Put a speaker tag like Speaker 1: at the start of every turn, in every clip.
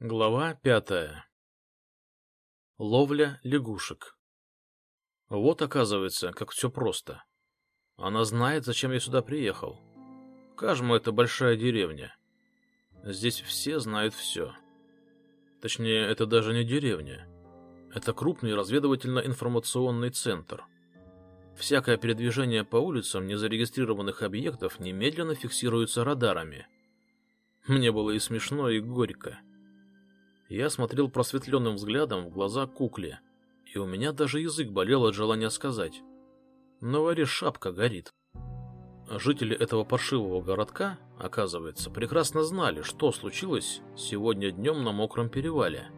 Speaker 1: Глава пятая. Ловля лягушек. Вот, оказывается, как все просто. Она знает, зачем я сюда приехал. Кажма — это большая деревня. Здесь все знают все. Точнее, это даже не деревня. Это крупный разведывательно-информационный центр. Всякое передвижение по улицам незарегистрированных объектов немедленно фиксируется радарами. Мне было и смешно, и горько. Я смотрел просветленным взглядом в глаза кукле, и у меня даже язык болел от желания сказать. На варе шапка горит. Жители этого паршивого городка, оказывается, прекрасно знали, что случилось сегодня днем на мокром перевале.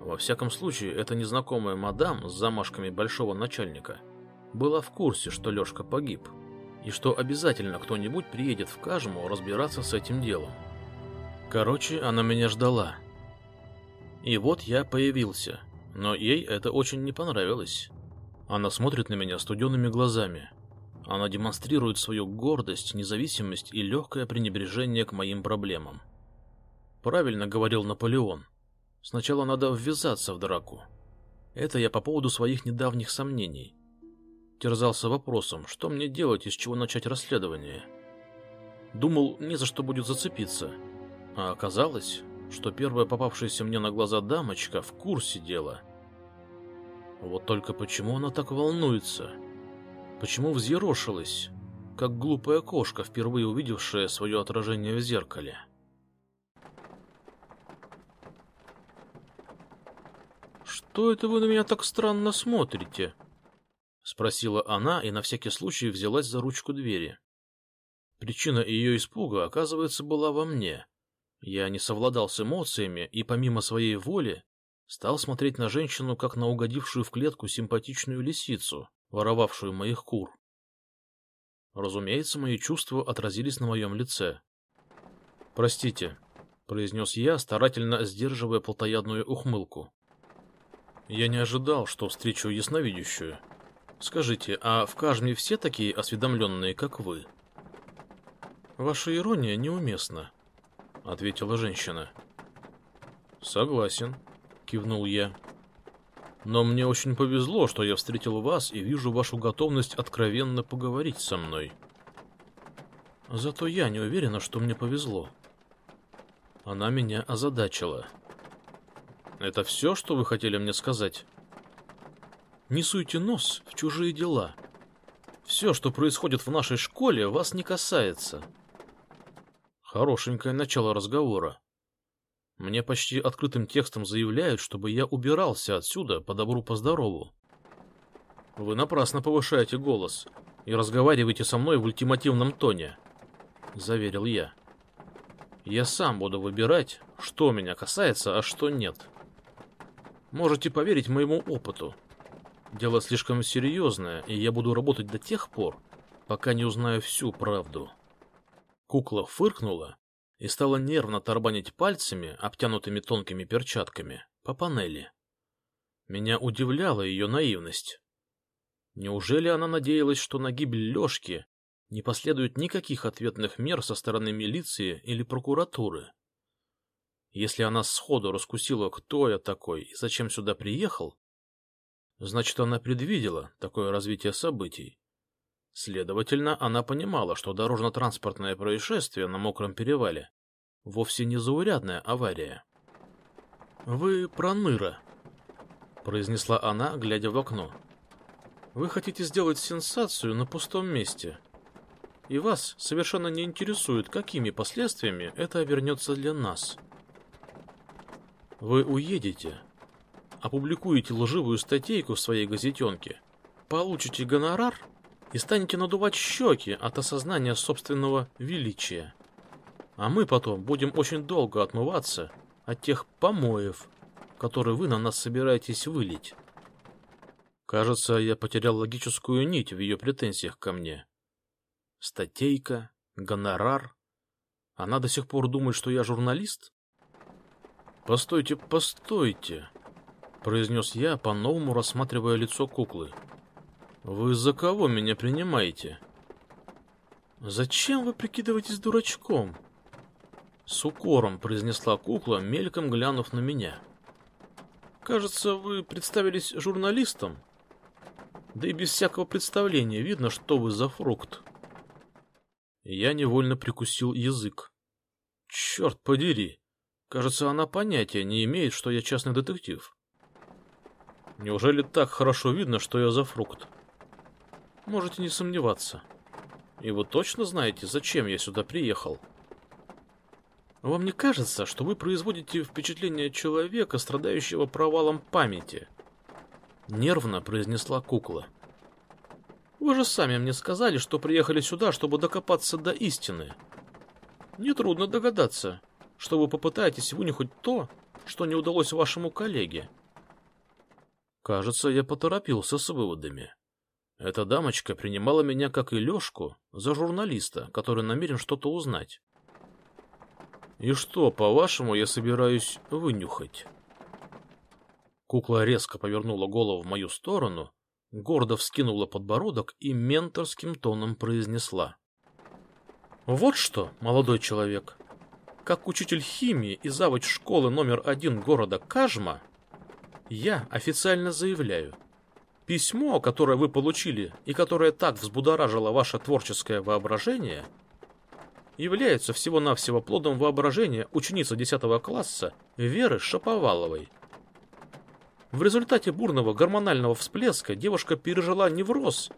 Speaker 1: Во всяком случае, эта незнакомая мадам с замашками большого начальника была в курсе, что Лешка погиб, и что обязательно кто-нибудь приедет в Кажму разбираться с этим делом. Короче, она меня ждала. И вот я появился, но ей это очень не понравилось. Она смотрит на меня студенными глазами. Она демонстрирует свою гордость, независимость и легкое пренебрежение к моим проблемам. Правильно говорил Наполеон. Сначала надо ввязаться в драку. Это я по поводу своих недавних сомнений. Терзался вопросом, что мне делать и с чего начать расследование. Думал, не за что будет зацепиться. А оказалось, что первая попавшаяся мне на глаза дамочка в курсе дела. Вот только почему она так волнуется? Почему взъерошилась, как глупая кошка, впервые увидевшая свое отражение в зеркале? «Что это вы на меня так странно смотрите?» — спросила она и на всякий случай взялась за ручку двери. Причина ее испуга, оказывается, была во мне. Я не совладал с эмоциями и, помимо своей воли, стал смотреть на женщину, как на угодившую в клетку симпатичную лисицу, воровавшую моих кур. Разумеется, мои чувства отразились на моем лице. «Простите», — произнес я, старательно сдерживая плотоядную ухмылку. «Я не ожидал, что встречу ясновидящую. Скажите, а в Кажме все такие осведомленные, как вы?» «Ваша ирония неуместна», — ответила женщина. «Согласен», — кивнул я. «Но мне очень повезло, что я встретил вас и вижу вашу готовность откровенно поговорить со мной». «Зато я не уверена, что мне повезло». Она меня озадачила. «Это все, что вы хотели мне сказать?» «Не суйте нос в чужие дела. Все, что происходит в нашей школе, вас не касается». Хорошенькое начало разговора. Мне почти открытым текстом заявляют, чтобы я убирался отсюда по добру по здорову. Вы напрасно повышаете голос и разговариваете со мной в ультимативном тоне, заверил я. Я сам буду выбирать, что меня касается, а что нет. Можете поверить моему опыту. Дело слишком серьезное, и я буду работать до тех пор, пока не узнаю всю правду. Кукла фыркнула и стала нервно тарабанить пальцами, обтянутыми тонкими перчатками, по панели. Меня удивляла ее наивность. Неужели она надеялась, что на гибель Лешки не последует никаких ответных мер со стороны милиции или прокуратуры? Если она сходу раскусила, кто я такой и зачем сюда приехал, значит, она предвидела такое развитие событий Следовательно, она понимала, что дорожно-транспортное происшествие на мокром перевале вовсе не заурядная авария. «Вы проныра», — произнесла она, глядя в окно. «Вы хотите сделать сенсацию на пустом месте, и вас совершенно не интересует, какими последствиями это обернется для нас. Вы уедете, опубликуете лживую статейку в своей газетенке, получите гонорар — и станете надувать щеки от осознания собственного величия. А мы потом будем очень долго отмываться от тех помоев, которые вы на нас собираетесь вылить. Кажется, я потерял логическую нить в ее претензиях ко мне. Статейка, гонорар. Она до сих пор думает, что я журналист? Постойте, постойте, произнес я, по-новому рассматривая лицо куклы. Вы за кого меня принимаете? Зачем вы прикидываетесь дурачком? С укором произнесла кукла, мельком глянув на меня. Кажется, вы представились журналистом. Да и без всякого представления видно, что вы за фрукт. Я невольно прикусил язык. Черт подери! Кажется, она понятия не имеет, что я частный детектив. Неужели так хорошо видно, что я за фрукт? Можете не сомневаться. И вы точно знаете, зачем я сюда приехал? Вам не кажется, что вы производите впечатление человека, страдающего провалом памяти? Нервно произнесла кукла. Вы же сами мне сказали, что приехали сюда, чтобы докопаться до истины. Нетрудно догадаться, что вы попытаетесь вынюхать то, что не удалось вашему коллеге. Кажется, я поторопился с выводами. Эта дамочка принимала меня, как и Лешку, за журналиста, который намерен что-то узнать. И что, по-вашему, я собираюсь вынюхать? Кукла резко повернула голову в мою сторону, гордо вскинула подбородок и менторским тоном произнесла. «Вот что, молодой человек, как учитель химии и завуч школы номер один города Кажма, я официально заявляю, письмо, которое вы получили и которое так взбудоражило ваше творческое воображение, является всего-навсего плодом воображения ученицы 10 класса Веры Шаповаловой. В результате бурного гормонального всплеска девушка пережила невроз,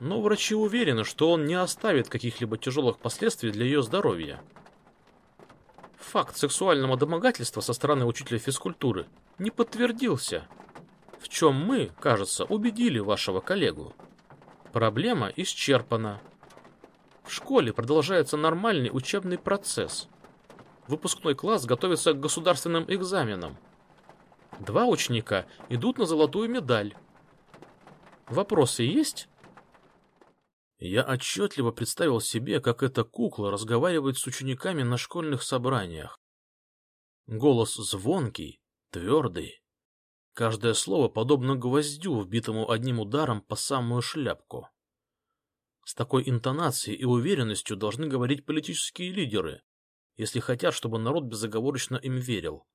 Speaker 1: но врачи уверены, что он не оставит каких-либо тяжелых последствий для ее здоровья. Факт сексуального домогательства со стороны учителя физкультуры не подтвердился, в чем мы, кажется, убедили вашего коллегу. Проблема исчерпана. В школе продолжается нормальный учебный процесс. Выпускной класс готовится к государственным экзаменам. Два ученика идут на золотую медаль. Вопросы есть? Я отчетливо представил себе, как эта кукла разговаривает с учениками на школьных собраниях. Голос звонкий, твердый. Каждое слово подобно гвоздю, вбитому одним ударом по самую шляпку. С такой интонацией и уверенностью должны говорить политические лидеры, если хотят, чтобы народ безоговорочно им верил.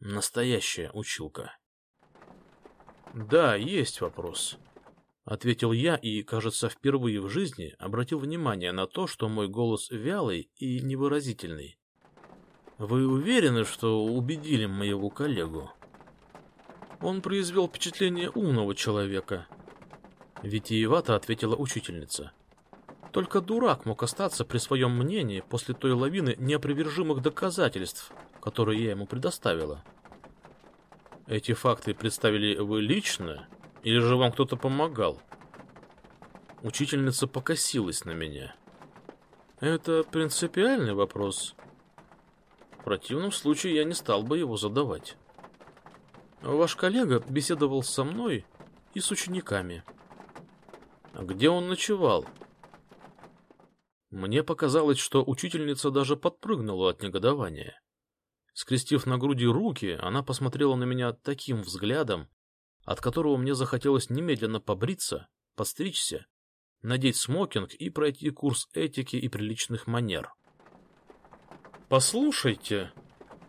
Speaker 1: Настоящая училка. Да, есть вопрос. — ответил я и, кажется, впервые в жизни обратил внимание на то, что мой голос вялый и невыразительный. «Вы уверены, что убедили моего коллегу?» «Он произвел впечатление умного человека», — витиевато ответила учительница. «Только дурак мог остаться при своем мнении после той лавины неопровержимых доказательств, которые я ему предоставила». «Эти факты представили вы лично?» Или же вам кто-то помогал? Учительница покосилась на меня. Это принципиальный вопрос. В противном случае я не стал бы его задавать. Ваш коллега беседовал со мной и с учениками. Где он ночевал? Мне показалось, что учительница даже подпрыгнула от негодования. Скрестив на груди руки, она посмотрела на меня таким взглядом, от которого мне захотелось немедленно побриться, постричься, надеть смокинг и пройти курс этики и приличных манер. «Послушайте!»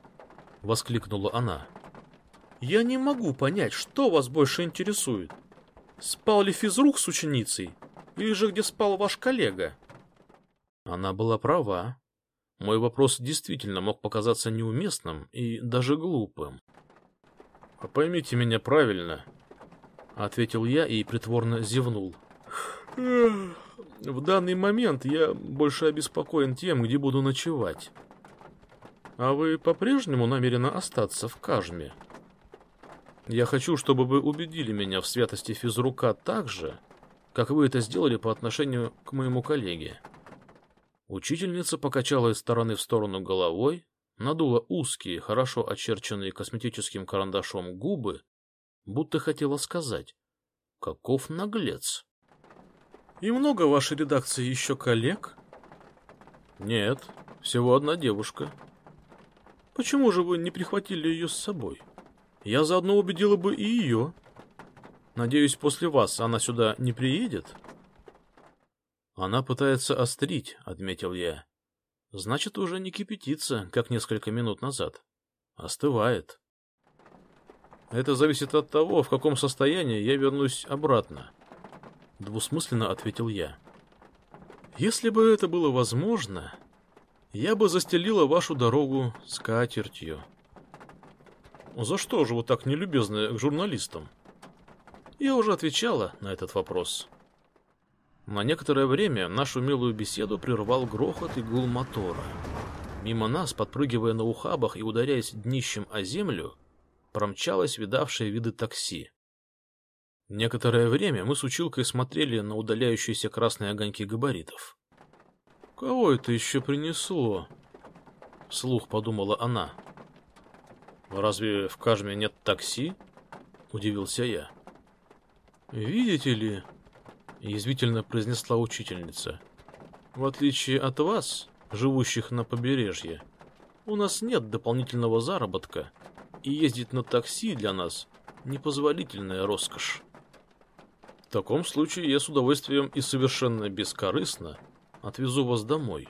Speaker 1: — воскликнула она. «Я не могу понять, что вас больше интересует. Спал ли физрук с ученицей, или же где спал ваш коллега?» Она была права. Мой вопрос действительно мог показаться неуместным и даже глупым. А «Поймите меня правильно», — ответил я и притворно зевнул. «В данный момент я больше обеспокоен тем, где буду ночевать. А вы по-прежнему намерены остаться в Кажме? Я хочу, чтобы вы убедили меня в святости физрука так же, как вы это сделали по отношению к моему коллеге». Учительница покачала из стороны в сторону головой, надула узкие, хорошо очерченные косметическим карандашом губы, будто хотела сказать «Каков наглец!» «И много в вашей редакции еще коллег?» «Нет, всего одна девушка». «Почему же вы не прихватили ее с собой? Я заодно убедила бы и ее. Надеюсь, после вас она сюда не приедет?» «Она пытается острить», — отметил я. Значит, уже не кипятится, как несколько минут назад. Остывает. Это зависит от того, в каком состоянии я вернусь обратно. Двусмысленно ответил я. Если бы это было возможно, я бы застелила вашу дорогу скатертью. За что же вы так нелюбезны к журналистам? Я уже отвечала на этот вопрос. На некоторое время нашу милую беседу прервал грохот и гул мотора. Мимо нас, подпрыгивая на ухабах и ударяясь днищем о землю, промчалось видавшее виды такси. Некоторое время мы с училкой смотрели на удаляющиеся красные огоньки габаритов. «Кого это еще принесло?» — вслух подумала она. «Разве в Кажме нет такси?» — удивился я. «Видите ли...» — язвительно произнесла учительница. «В отличие от вас, живущих на побережье, у нас нет дополнительного заработка, и ездить на такси для нас — непозволительная роскошь». В таком случае я с удовольствием и совершенно бескорыстно отвезу вас домой.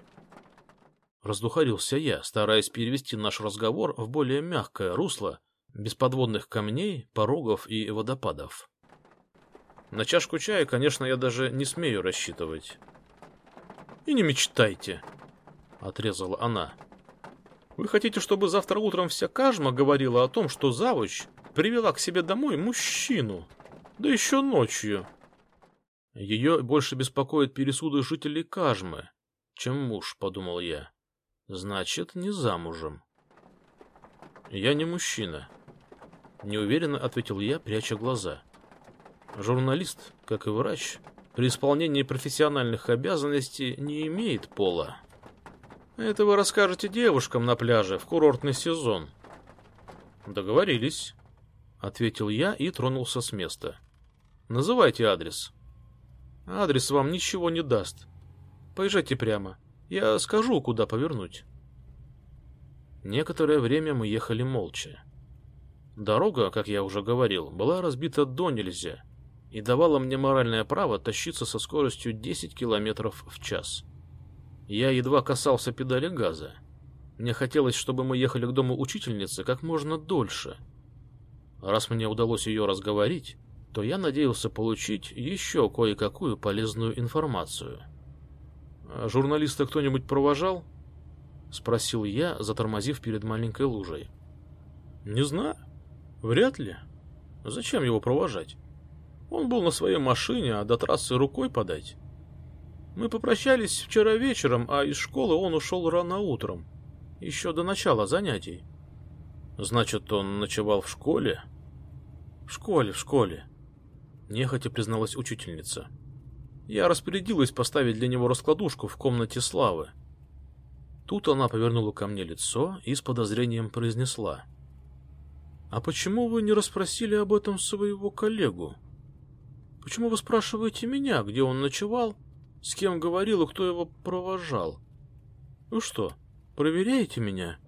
Speaker 1: Раздухарился я, стараясь перевести наш разговор в более мягкое русло, без подводных камней, порогов и водопадов. На чашку чая, конечно, я даже не смею рассчитывать. «И не мечтайте», — отрезала она. «Вы хотите, чтобы завтра утром вся кажма говорила о том, что завуч привела к себе домой мужчину?» Да еще ночью. Ее больше беспокоит пересуды жителей Кажмы, чем муж, подумал я. Значит, не замужем. Я не мужчина. Неуверенно ответил я, пряча глаза. Журналист, как и врач, при исполнении профессиональных обязанностей не имеет пола. Это вы расскажете девушкам на пляже в курортный сезон. Договорились, ответил я и тронулся с места. Называйте адрес. Адрес вам ничего не даст. Поезжайте прямо. Я скажу, куда повернуть. Некоторое время мы ехали молча. Дорога, как я уже говорил, была разбита до нельзя и давала мне моральное право тащиться со скоростью 10 километров в час. Я едва касался педали газа. Мне хотелось, чтобы мы ехали к дому учительницы как можно дольше. Раз мне удалось ее разговорить, то я надеялся получить еще кое-какую полезную информацию. «А «Журналиста кто-нибудь провожал?» — спросил я, затормозив перед маленькой лужей. «Не знаю. Вряд ли. Зачем его провожать? Он был на своей машине, а до трассы рукой подать. Мы попрощались вчера вечером, а из школы он ушел рано утром, еще до начала занятий. Значит, он ночевал в школе?» «В школе, в школе», нехотя призналась учительница. Я распорядилась поставить для него раскладушку в комнате Славы. Тут она повернула ко мне лицо и с подозрением произнесла. «А почему вы не расспросили об этом своего коллегу? Почему вы спрашиваете меня, где он ночевал, с кем говорил и кто его провожал? Вы что, проверяете меня?»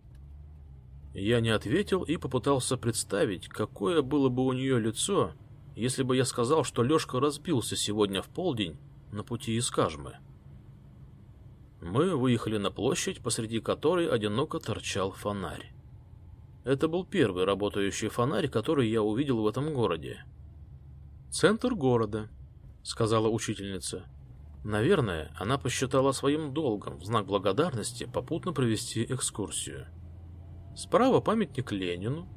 Speaker 1: Я не ответил и попытался представить, какое было бы у нее лицо, если бы я сказал, что Лешка разбился сегодня в полдень на пути из Кажмы. Мы выехали на площадь, посреди которой одиноко торчал фонарь. Это был первый работающий фонарь, который я увидел в этом городе. «Центр города», — сказала учительница. Наверное, она посчитала своим долгом в знак благодарности попутно провести экскурсию. Справа памятник Ленину,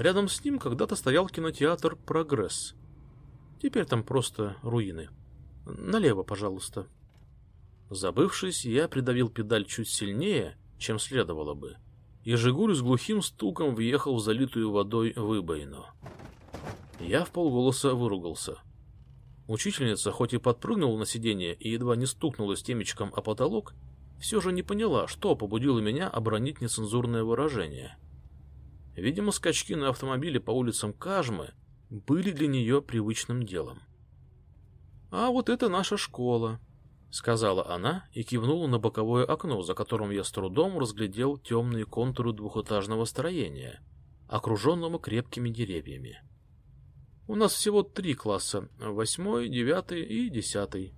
Speaker 1: Рядом с ним когда-то стоял кинотеатр «Прогресс». Теперь там просто руины. Налево, пожалуйста. Забывшись, я придавил педаль чуть сильнее, чем следовало бы, и «Жигуль» с глухим стуком въехал в залитую водой выбоину. Я в полголоса выругался. Учительница, хоть и подпрыгнула на сиденье и едва не стукнулась темечком о потолок, все же не поняла, что побудило меня обронить нецензурное выражение — Видимо, скачки на автомобиле по улицам Кажмы были для нее привычным делом. «А вот это наша школа», — сказала она и кивнула на боковое окно, за которым я с трудом разглядел темные контуры двухэтажного строения, окруженного крепкими деревьями. «У нас всего три класса — восьмой, девятый и десятый».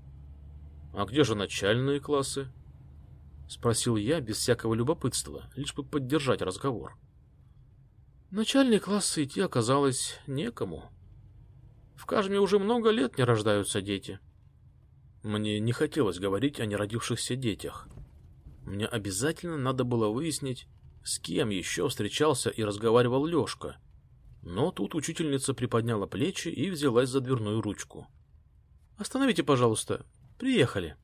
Speaker 1: «А где же начальные классы?» спросил я без всякого любопытства, лишь бы поддержать разговор. Начальный класс идти оказалось некому. В Кажме уже много лет не рождаются дети. Мне не хотелось говорить о неродившихся детях. Мне обязательно надо было выяснить, с кем еще встречался и разговаривал Лешка. Но тут учительница приподняла плечи и взялась за дверную ручку. «Остановите, пожалуйста. Приехали».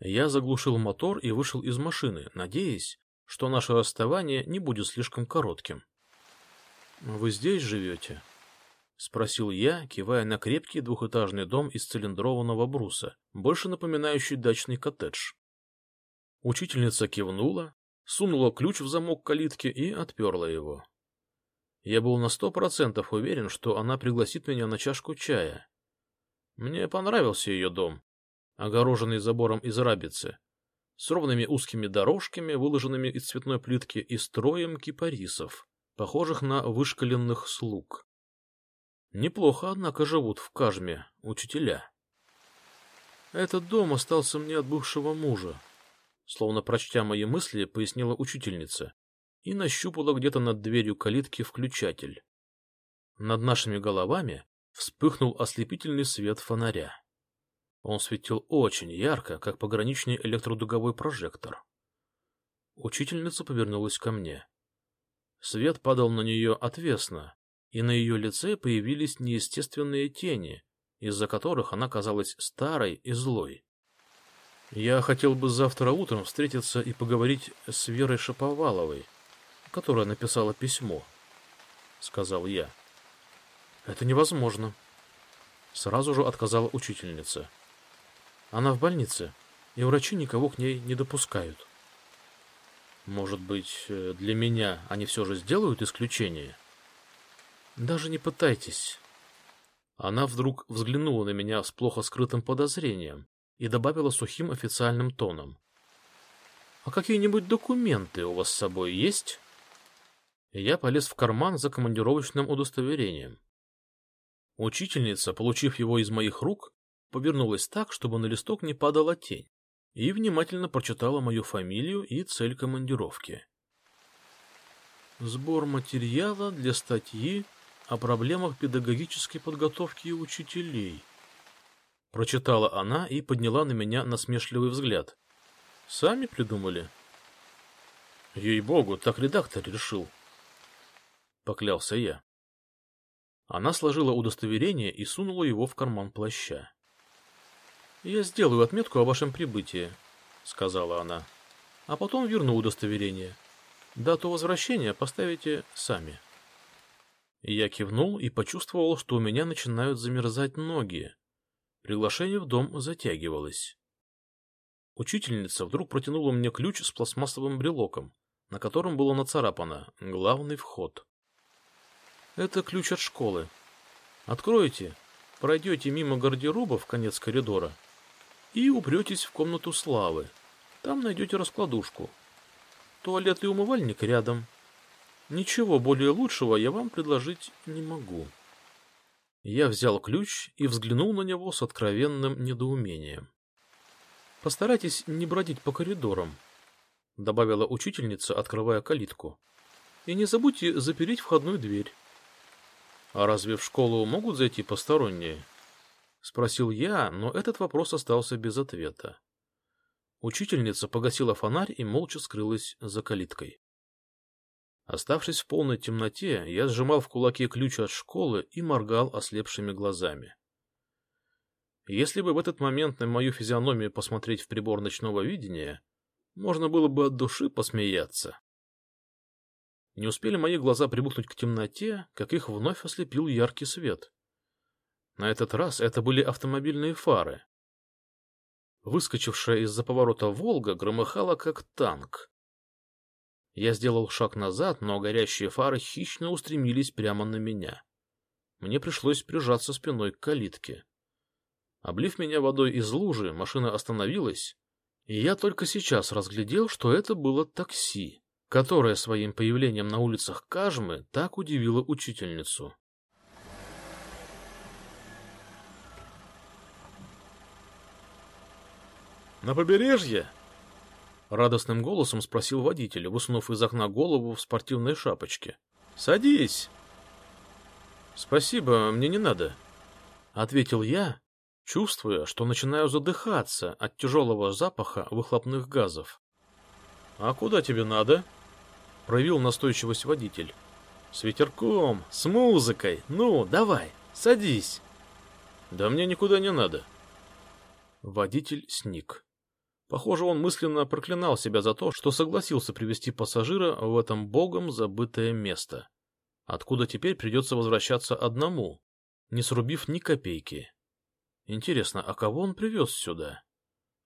Speaker 1: Я заглушил мотор и вышел из машины, надеясь, что наше расставание не будет слишком коротким. «Вы здесь живете?» — спросил я, кивая на крепкий двухэтажный дом из цилиндрованного бруса, больше напоминающий дачный коттедж. Учительница кивнула, сунула ключ в замок калитки и отперла его. Я был на сто процентов уверен, что она пригласит меня на чашку чая. Мне понравился ее дом, огороженный забором из рабицы, с ровными узкими дорожками, выложенными из цветной плитки, и строем кипарисов, похожих на вышкаленных слуг. Неплохо, однако, живут в Кажме учителя. Этот дом остался мне от бывшего мужа, словно прочтя мои мысли, пояснила учительница и нащупала где-то над дверью калитки включатель. Над нашими головами вспыхнул ослепительный свет фонаря. Он светил очень ярко, как пограничный электродуговой прожектор. Учительница повернулась ко мне. Свет падал на нее отвесно, и на ее лице появились неестественные тени, из-за которых она казалась старой и злой. Я хотел бы завтра утром встретиться и поговорить с Верой Шаповаловой, которая написала письмо, — сказал я. — Это невозможно. Сразу же отказала учительница. Она в больнице, и врачи никого к ней не допускают. Может быть, э, для меня они все же сделают исключение? Даже не пытайтесь. Она вдруг взглянула на меня с плохо скрытым подозрением и добавила сухим официальным тоном. — А какие-нибудь документы у вас с собой есть? Я полез в карман за командировочным удостоверением. Учительница, получив его из моих рук, повернулась так, чтобы на листок не падала тень, и внимательно прочитала мою фамилию и цель командировки. Сбор материала для статьи о проблемах педагогической подготовки учителей. Прочитала она и подняла на меня насмешливый взгляд. Сами придумали? Ей-богу, так редактор решил. Поклялся я. Она сложила удостоверение и сунула его в карман плаща. «Я сделаю отметку о вашем прибытии», — сказала она. «А потом верну удостоверение. Дату возвращения поставите сами». Я кивнул и почувствовал, что у меня начинают замерзать ноги. Приглашение в дом затягивалось. Учительница вдруг протянула мне ключ с пластмассовым брелоком, на котором было нацарапано «Главный вход». Это ключ от школы. Откроете, пройдете мимо гардероба в конец коридора и упретесь в комнату славы. Там найдете раскладушку. Туалет и умывальник рядом. Ничего более лучшего я вам предложить не могу. Я взял ключ и взглянул на него с откровенным недоумением. Постарайтесь не бродить по коридорам, добавила учительница, открывая калитку. И не забудьте запереть входную дверь. «А разве в школу могут зайти посторонние?» — спросил я, но этот вопрос остался без ответа. Учительница погасила фонарь и молча скрылась за калиткой. Оставшись в полной темноте, я сжимал в кулаке ключ от школы и моргал ослепшими глазами. Если бы в этот момент на мою физиономию посмотреть в прибор ночного видения, можно было бы от души посмеяться. Не успели мои глаза привыкнуть к темноте, как их вновь ослепил яркий свет. На этот раз это были автомобильные фары. Выскочившая из-за поворота «Волга» громыхала, как танк. Я сделал шаг назад, но горящие фары хищно устремились прямо на меня. Мне пришлось прижаться спиной к калитке. Облив меня водой из лужи, машина остановилась, и я только сейчас разглядел, что это было такси которая своим появлением на улицах Кажмы так удивила учительницу.
Speaker 2: «На побережье?»
Speaker 1: Радостным голосом спросил водитель, высунув из окна голову в спортивной шапочке. «Садись!» «Спасибо, мне не надо», — ответил я, чувствуя, что начинаю задыхаться от тяжелого запаха выхлопных газов. «А куда тебе надо?» — проявил настойчивость водитель. «С ветерком, с музыкой. Ну, давай, садись». «Да мне никуда не надо». Водитель сник. Похоже, он мысленно проклинал себя за то, что согласился привести пассажира в этом богом забытое место, откуда теперь придется возвращаться одному, не срубив ни копейки. Интересно, а кого он привез сюда?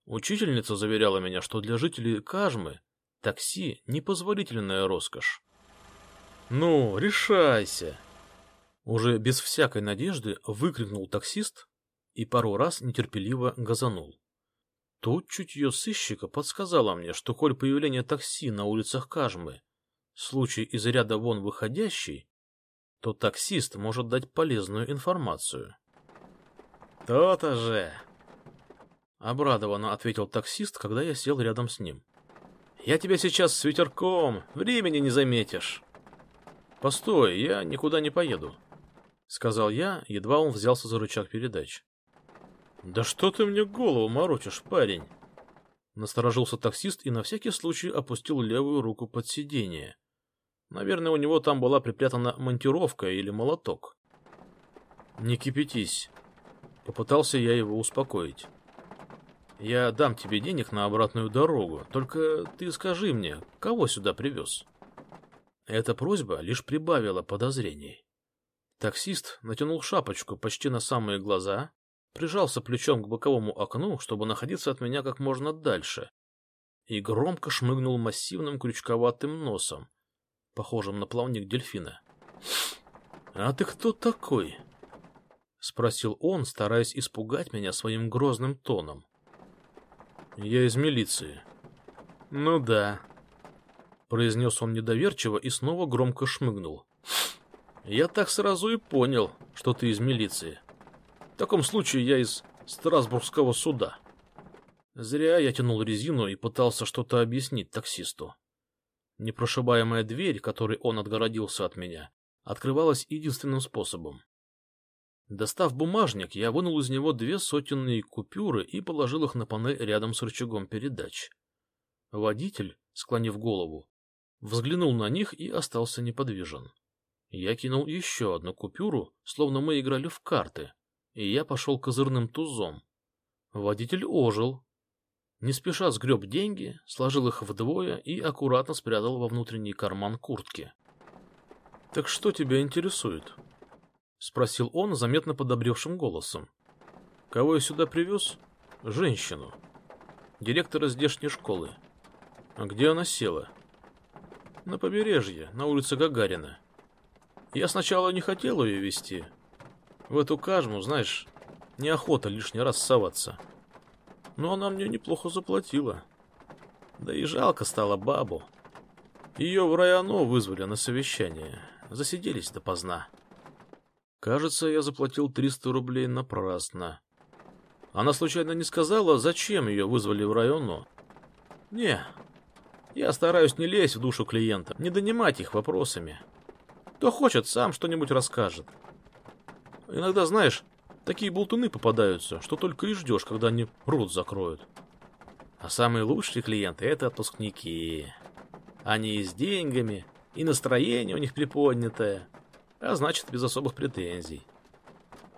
Speaker 1: Учительница заверяла меня, что для жителей Кажмы такси — непозволительная роскошь. «Ну, решайся!» Уже без всякой надежды выкрикнул таксист и пару раз нетерпеливо газанул. Тут чутье сыщика подсказало мне, что коль появление такси на улицах Кажмы — случай из ряда вон выходящий, то таксист может дать полезную информацию. «То-то же!» — обрадованно ответил таксист, когда я сел рядом с ним. «Я тебя сейчас с ветерком, времени не заметишь». «Постой, я никуда не поеду», — сказал я, едва он взялся за рычаг передач. «Да что ты мне голову морочишь, парень?» Насторожился таксист и на всякий случай опустил левую руку под сиденье. Наверное, у него там была припрятана монтировка или молоток. «Не кипятись», — попытался я его успокоить. «Я дам тебе денег на обратную дорогу, только ты скажи мне, кого сюда привез?» Эта просьба лишь прибавила подозрений. Таксист натянул шапочку почти на самые глаза, прижался плечом к боковому окну, чтобы находиться от меня как можно дальше, и громко шмыгнул массивным крючковатым носом, похожим на плавник дельфина. — А ты кто такой? — спросил он, стараясь испугать меня своим грозным тоном. — Я из милиции. — Ну да, — произнес он недоверчиво и снова громко шмыгнул. — Я так сразу и понял, что ты из милиции. В таком случае я из Страсбургского суда. Зря я тянул резину и пытался что-то объяснить таксисту. Непрошибаемая дверь, которой он отгородился от меня, открывалась единственным способом. Достав бумажник, я вынул из него две сотенные купюры и положил их на панель рядом с рычагом передач. Водитель, склонив голову, взглянул на них и остался неподвижен. Я кинул еще одну купюру, словно мы играли в карты, и я пошел козырным тузом. Водитель ожил. Не спеша сгреб деньги, сложил их вдвое и аккуратно спрятал во внутренний карман куртки. — Так что тебя интересует? — спросил он заметно подобревшим голосом. — Кого я сюда привез? — Женщину. Директора здешней школы. — А где она села? — На побережье, на улице Гагарина. Я сначала не хотел ее вести, в эту кажму, знаешь, неохота лишний раз соваться. Но она мне неплохо заплатила. Да и жалко стало бабу. Ее в районо вызвали на совещание. Засиделись допоздна. Кажется, я заплатил 300 рублей напрасно. Она случайно не сказала, зачем ее вызвали в районо? Не, я стараюсь не лезть в душу клиента, не донимать их вопросами. Кто хочет, сам что-нибудь расскажет. Иногда, знаешь, такие болтуны попадаются, что только и ждешь, когда они рот закроют. А самые лучшие клиенты — это отпускники. Они и с деньгами, и настроение у них приподнятое, а значит, без особых претензий.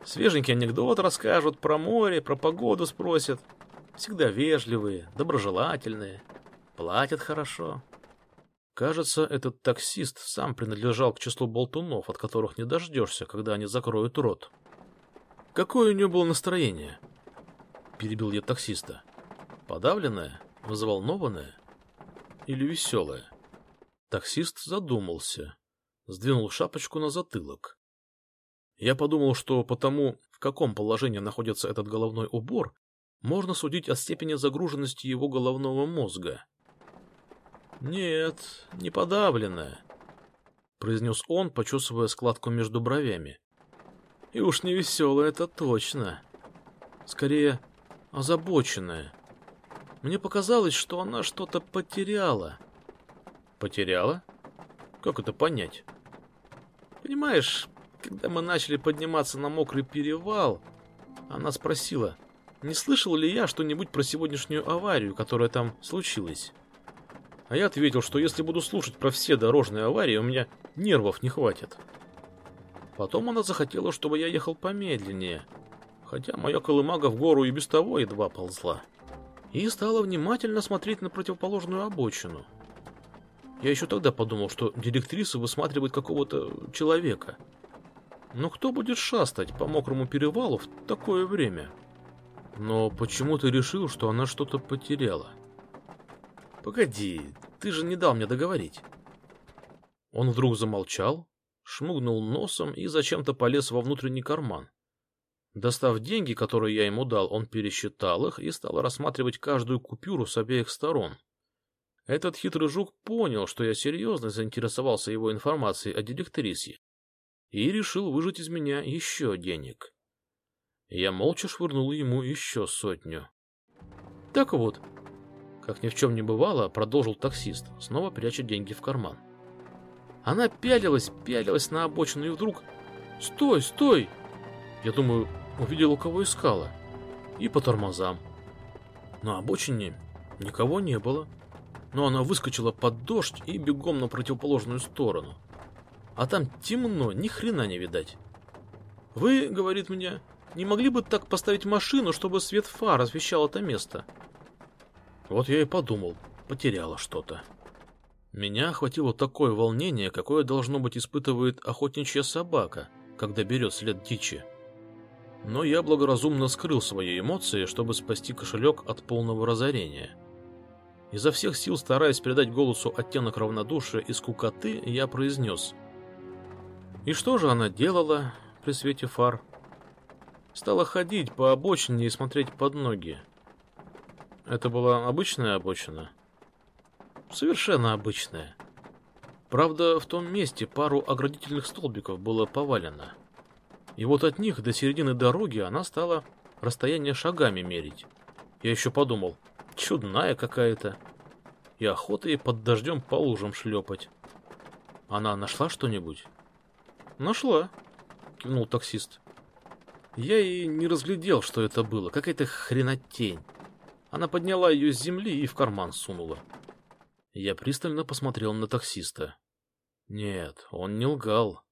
Speaker 1: Свеженький анекдот расскажут, про море, про погоду спросят. Всегда вежливые, доброжелательные, платят хорошо. Кажется, этот таксист сам принадлежал к числу болтунов, от которых не дождешься, когда они закроют рот. Какое у него было настроение? Перебил я таксиста. Подавленное? Взволнованное? Или веселое? Таксист задумался. Сдвинул шапочку на затылок. Я подумал, что потому, в каком положении находится этот головной убор, можно судить о степени загруженности его головного мозга. «Нет, не подавленная», — произнес он, почесывая складку между бровями. «И уж не веселая это точно. Скорее, озабоченная. Мне показалось, что она что-то потеряла. Потеряла? Как это понять? Понимаешь, когда мы начали подниматься на мокрый перевал, она спросила, не слышал ли я что-нибудь про сегодняшнюю аварию, которая там случилась. А я ответил, что если буду слушать про все дорожные аварии, у меня нервов не хватит. Потом она захотела, чтобы я ехал помедленнее, хотя моя колымага в гору и без того едва ползла. И стала внимательно смотреть на противоположную обочину. Я еще тогда подумал, что директриса высматривает какого-то человека. Но кто будет шастать по мокрому перевалу в такое время? Но почему ты решил, что она что-то потеряла? Погоди, ты же не дал мне договорить. Он вдруг замолчал, шмыгнул носом и зачем-то полез во внутренний карман. Достав деньги, которые я ему дал, он пересчитал их и стал рассматривать каждую купюру с обеих сторон. Этот хитрый жук понял, что я серьезно заинтересовался его информацией о директрисе и решил выжать из меня еще денег. Я молча швырнул ему еще сотню. Так вот, как ни в чем не бывало, продолжил таксист, снова пряча деньги в карман. Она пялилась, пялилась на обочину и вдруг... «Стой, стой!» Я думаю, увидела, кого искала. И по тормозам. На обочине никого не было. Но она выскочила под дождь и бегом на противоположную сторону. А там темно, ни хрена не видать. «Вы, — говорит мне, — не могли бы так поставить машину, чтобы свет фар освещал это место?» Вот я и подумал, потеряла что-то. Меня охватило такое волнение, какое должно быть испытывает охотничья собака, когда берет след дичи. Но я благоразумно скрыл свои эмоции, чтобы спасти кошелек от полного разорения. Изо всех сил стараясь придать голосу оттенок равнодушия и скукоты, я произнес. И что же она делала при свете фар? Стала ходить по обочине и смотреть под ноги. Это была обычная обочина? Совершенно обычная. Правда, в том месте пару оградительных столбиков было повалено. И вот от них до середины дороги она стала расстояние шагами мерить. Я еще подумал, чудная какая-то. И охота ей под дождем по лужам шлепать. Она нашла что-нибудь? Нашла, кивнул таксист. Я и не разглядел, что это было. Какая-то хренотень. Она подняла ее с земли и в карман сунула. Я пристально посмотрел на таксиста. Нет, он не лгал.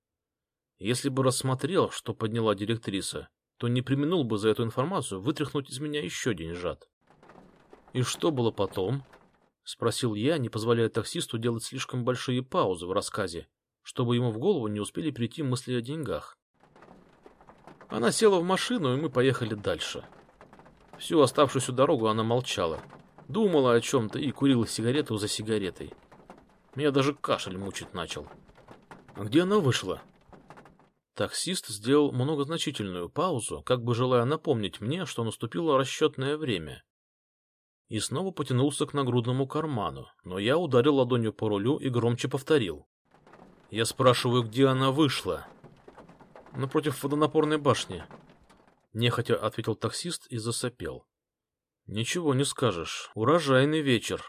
Speaker 1: Если бы рассмотрел, что подняла директриса, то не применул бы за эту информацию вытряхнуть из меня еще деньжат. «И что было потом?» — спросил я, не позволяя таксисту делать слишком большие паузы в рассказе, чтобы ему в голову не успели прийти мысли о деньгах. Она села в машину, и мы поехали дальше. Всю оставшуюся дорогу она молчала, Думала о чем-то и курила сигарету за сигаретой. Меня даже кашель мучить начал. А где она вышла? Таксист сделал многозначительную паузу, как бы желая напомнить мне, что наступило расчетное время. И снова потянулся к нагрудному карману, но я ударил ладонью по рулю и громче повторил. Я спрашиваю, где она вышла? Напротив водонапорной башни. Нехотя ответил таксист и засопел. Ничего не скажешь. Урожайный вечер.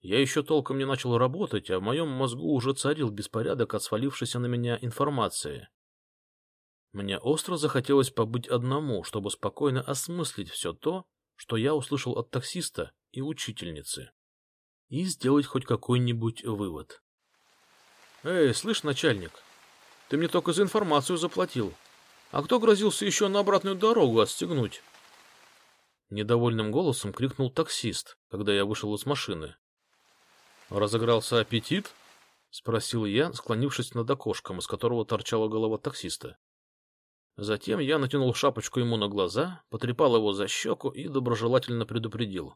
Speaker 1: Я еще толком не начал работать, а в моем мозгу уже царил беспорядок от свалившейся на меня информации. Мне остро захотелось побыть одному, чтобы спокойно осмыслить все то, что я услышал от таксиста и учительницы, и сделать хоть какой-нибудь вывод. «Эй, слышь, начальник, ты мне только за информацию заплатил. А кто грозился еще на обратную дорогу отстегнуть?» Недовольным голосом крикнул таксист, когда я вышел из машины. «Разыгрался аппетит?» — спросил я, склонившись над окошком, из которого торчала голова таксиста. Затем я натянул шапочку ему на глаза, потрепал его за щеку и доброжелательно предупредил.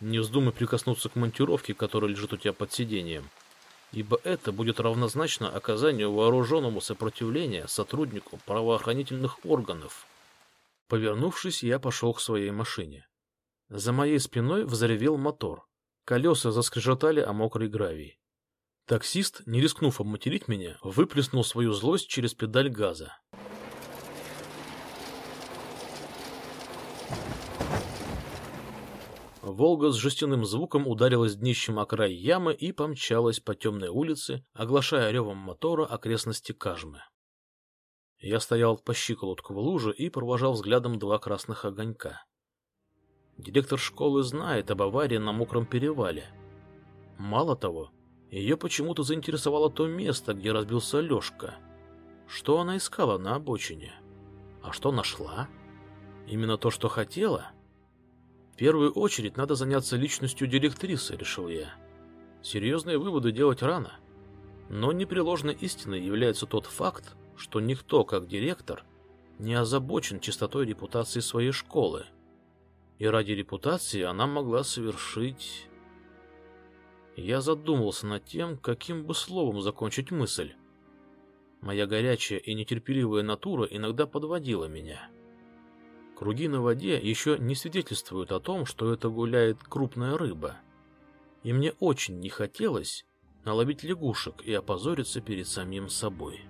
Speaker 1: «Не вздумай прикоснуться к монтировке, которая лежит у тебя под сиденьем, ибо это будет равнозначно оказанию вооруженному сопротивления сотруднику правоохранительных органов». Повернувшись, я пошел к своей машине. За моей спиной взревел мотор. Колеса заскрежетали о мокрой гравии. Таксист, не рискнув обматерить меня, выплеснул свою злость через педаль газа. Волга с жестяным звуком ударилась днищем о край ямы и помчалась по темной улице, оглашая ревом мотора окрестности Кажмы. Я стоял по щиколотку в луже и провожал взглядом два красных огонька. Директор школы знает об аварии на мокром перевале. Мало того, ее почему-то заинтересовало то место, где разбился Лешка. Что она искала на обочине? А что нашла? Именно то, что хотела? Первую очередь надо заняться личностью директрисы, решил я. Серьезные выводы делать рано. Но непреложной истиной является тот факт, что никто, как директор, не озабочен чистотой репутации своей школы. И ради репутации она могла совершить... Я задумался над тем, каким бы словом закончить мысль. Моя горячая и нетерпеливая натура иногда подводила меня. Круги на воде еще не свидетельствуют о том, что это гуляет крупная рыба. И мне очень не хотелось наловить лягушек и опозориться перед самим собой.